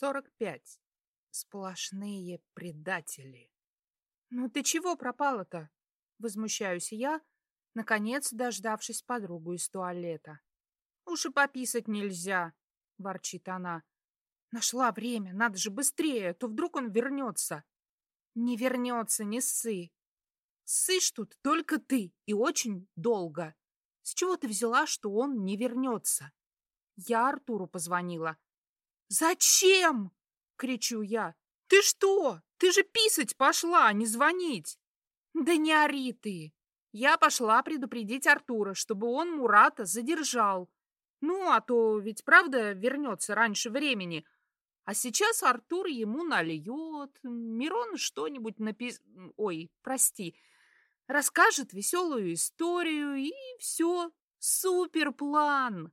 45. Сплошные предатели. «Ну ты чего пропала-то?» Возмущаюсь я, наконец дождавшись подругу из туалета. «Уж и пописать нельзя!» — ворчит она. «Нашла время, надо же быстрее, а то вдруг он вернется!» «Не вернется, не ссы!» «Ссышь тут только ты, и очень долго!» «С чего ты взяла, что он не вернется?» Я Артуру позвонила. «Зачем?» — кричу я. «Ты что? Ты же писать пошла, а не звонить!» «Да не ори ты!» Я пошла предупредить Артура, чтобы он Мурата задержал. Ну, а то ведь правда вернется раньше времени. А сейчас Артур ему нальет, Мирон что-нибудь напис... Ой, прости. Расскажет веселую историю, и все. Супер план.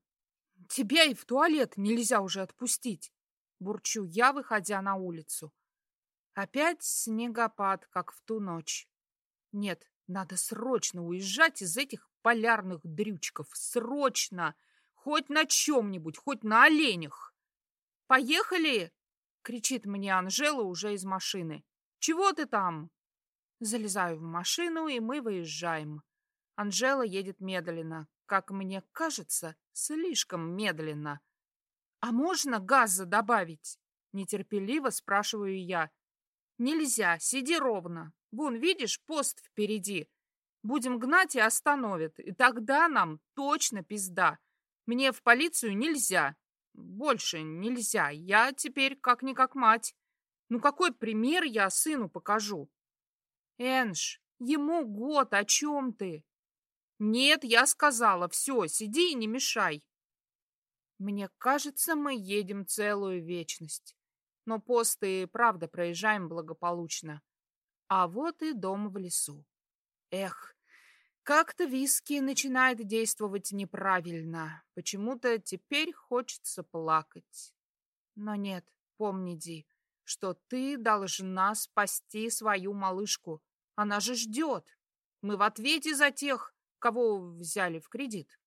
Тебя и в туалет нельзя уже отпустить. Бурчу я, выходя на улицу. Опять снегопад, как в ту ночь. Нет, надо срочно уезжать из этих полярных дрючков. Срочно! Хоть на чем-нибудь, хоть на оленях. «Поехали!» — кричит мне Анжела уже из машины. «Чего ты там?» Залезаю в машину, и мы выезжаем. Анжела едет медленно, как мне кажется, слишком медленно. «А можно газа добавить?» — нетерпеливо спрашиваю я. «Нельзя, сиди ровно. Вон, видишь, пост впереди. Будем гнать и остановят, и тогда нам точно пизда. Мне в полицию нельзя. Больше нельзя. Я теперь как-никак мать. Ну какой пример я сыну покажу? Энж, ему год, о чем ты? Нет, я сказала, все, сиди и не мешай. Мне кажется, мы едем целую вечность. Но посты правда проезжаем благополучно. А вот и дом в лесу. Эх, как-то виски начинает действовать неправильно. Почему-то теперь хочется плакать. Но нет, помни, Ди, что ты должна спасти свою малышку. Она же ждет. Мы в ответе за тех, кого взяли в кредит.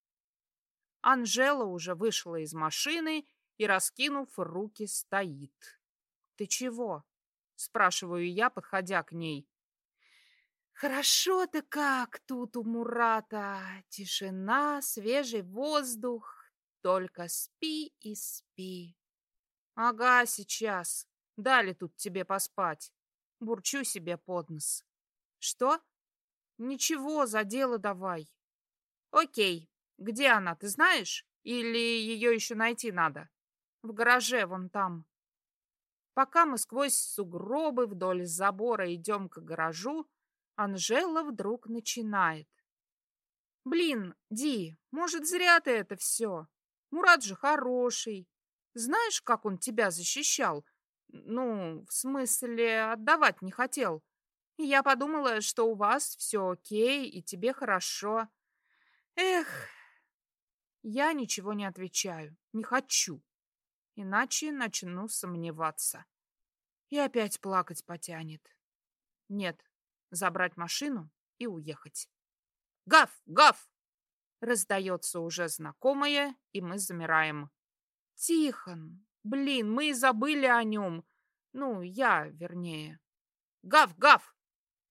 Анжела уже вышла из машины и, раскинув руки, стоит. «Ты чего?» — спрашиваю я, подходя к ней. «Хорошо-то как тут у Мурата! Тишина, свежий воздух, только спи и спи!» «Ага, сейчас. Дали тут тебе поспать. Бурчу себе под нос. Что? Ничего, за дело давай. Окей, где она, ты знаешь? Или ее еще найти надо? В гараже вон там. Пока мы сквозь сугробы вдоль забора идем к гаражу, Анжела вдруг начинает. «Блин, Ди, может, зря ты это все? Мурат же хороший. Знаешь, как он тебя защищал? Ну, в смысле, отдавать не хотел. Я подумала, что у вас все окей, и тебе хорошо. Эх, я ничего не отвечаю, не хочу. Иначе начну сомневаться. И опять плакать потянет. Нет, забрать машину и уехать. «Гав! Гав!» Раздается уже знакомое, и мы замираем. «Тихон! Блин, мы и забыли о нем. Ну, я, вернее. Гав! Гав!»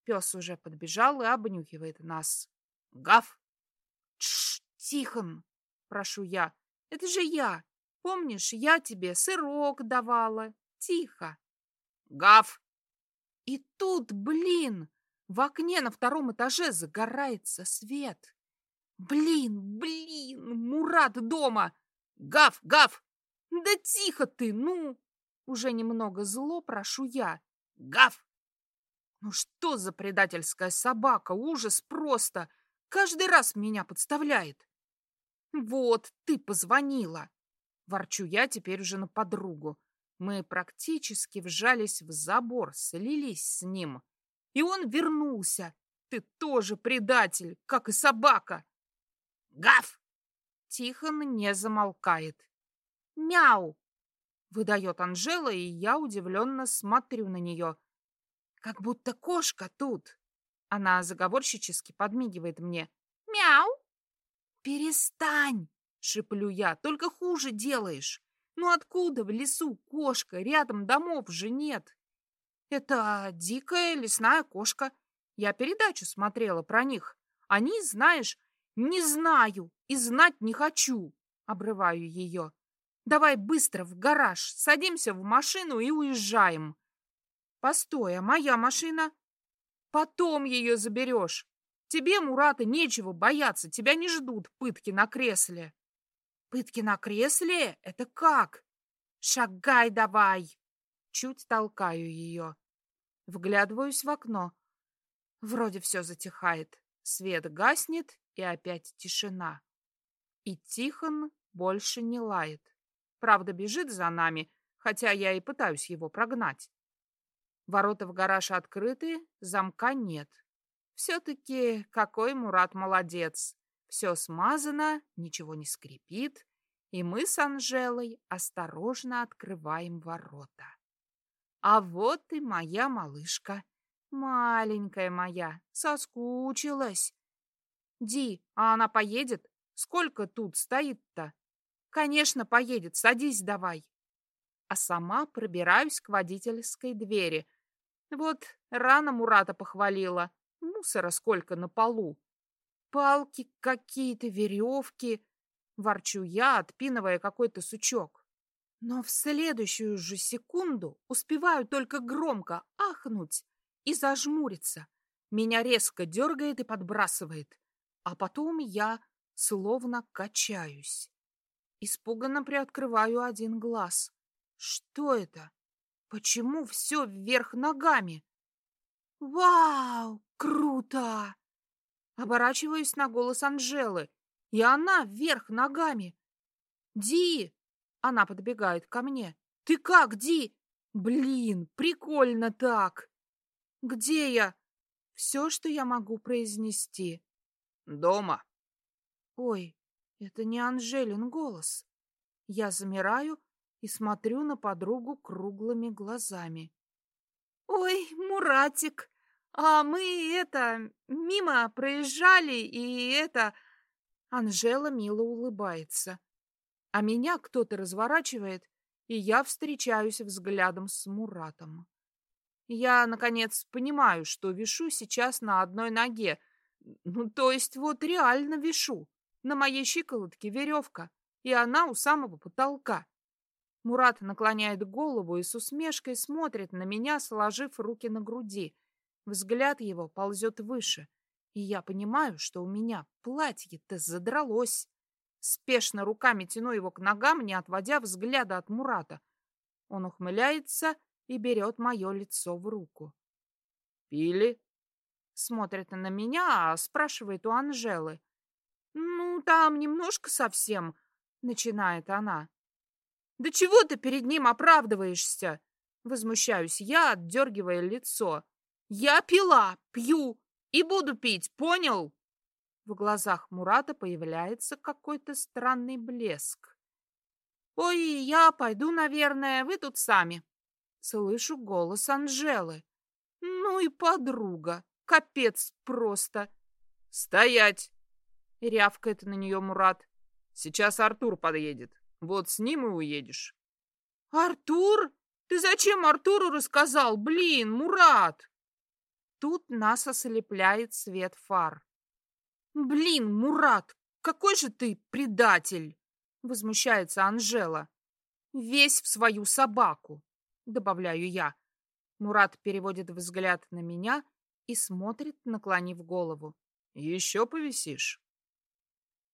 Пес уже подбежал и обнюхивает нас. «Гав!» «Тш, Тихон!» Прошу я. «Это же я! Помнишь, я тебе сырок давала? Тихо!» «Гав!» И тут, блин, в окне на втором этаже загорается свет. Блин, блин, Мурат дома! Гав, гав! Да тихо ты, ну! Уже немного зло прошу я. Гав! Ну что за предательская собака? Ужас просто! Каждый раз меня подставляет. Вот, ты позвонила. Ворчу я теперь уже на подругу. Мы практически вжались в забор, слились с ним. И он вернулся. Ты тоже предатель, как и собака. Гав! Тихон не замолкает. Мяу! Выдает Анжела, и я удивленно смотрю на нее. Как будто кошка тут. Она заговорщически подмигивает мне. Мяу! Перестань! Шиплю я, только хуже делаешь. Ну откуда в лесу кошка? Рядом домов же нет. Это дикая лесная кошка. Я передачу смотрела про них. Они, знаешь, не знаю и знать не хочу. Обрываю ее. Давай быстро в гараж, садимся в машину и уезжаем. Постой, а моя машина? Потом ее заберешь. Тебе, Мурата, нечего бояться, тебя не ждут пытки на кресле. Пытки на кресле? Это как? Шагай давай. Чуть толкаю ее. Вглядываюсь в окно. Вроде все затихает. Свет гаснет, и опять тишина. И Тихон больше не лает. Правда, бежит за нами, хотя я и пытаюсь его прогнать. Ворота в гараж открыты, замка нет. Все-таки какой Мурат молодец. Все смазано, ничего не скрипит, и мы с Анжелой осторожно открываем ворота. А вот и моя малышка. Маленькая моя, соскучилась. Ди, а она поедет? Сколько тут стоит-то? Конечно, поедет, садись давай. А сама пробираюсь к водительской двери. Вот рано Мурата похвалила. Мусора сколько на полу. Палки какие-то, веревки. Ворчу я, отпинывая какой-то сучок. Но в следующую же секунду успеваю только громко ахнуть и зажмуриться. Меня резко дергает и подбрасывает. А потом я словно качаюсь. Испуганно приоткрываю один глаз. Что это? Почему все вверх ногами? «Вау! Круто!» Оборачиваюсь на голос Анжелы, и она вверх ногами. «Ди!» Она подбегает ко мне. «Ты как, Ди?» «Блин, прикольно так!» «Где я?» Все, что я могу произнести. «Дома». Ой, это не Анжелин голос. Я замираю и смотрю на подругу круглыми глазами. «Ой, Муратик, а мы это, мимо проезжали, и это...» Анжела мило улыбается. А меня кто-то разворачивает, и я встречаюсь взглядом с Муратом. Я, наконец, понимаю, что вишу сейчас на одной ноге. Ну, то есть вот реально вишу. На моей щиколотке веревка, и она у самого потолка. Мурат наклоняет голову и с усмешкой смотрит на меня, сложив руки на груди. Взгляд его ползет выше, и я понимаю, что у меня платье-то задралось. Спешно руками тяну его к ногам, не отводя взгляда от Мурата. Он ухмыляется и берет мое лицо в руку. «Пили?» Смотрит на меня, а спрашивает у Анжелы. «Ну, там немножко совсем», — начинает она. «Да чего ты перед ним оправдываешься?» Возмущаюсь я, отдергивая лицо. «Я пила, пью и буду пить, понял?» В глазах Мурата появляется какой-то странный блеск. «Ой, я пойду, наверное, вы тут сами». Слышу голос Анжелы. «Ну и подруга, капец просто!» «Стоять!» — рявкает на нее Мурат. «Сейчас Артур подъедет». Вот с ним и уедешь. Артур? Ты зачем Артуру рассказал? Блин, Мурат! Тут нас ослепляет свет фар. Блин, Мурат, какой же ты предатель! Возмущается Анжела. Весь в свою собаку, добавляю я. Мурат переводит взгляд на меня и смотрит, наклонив голову. Еще повисишь?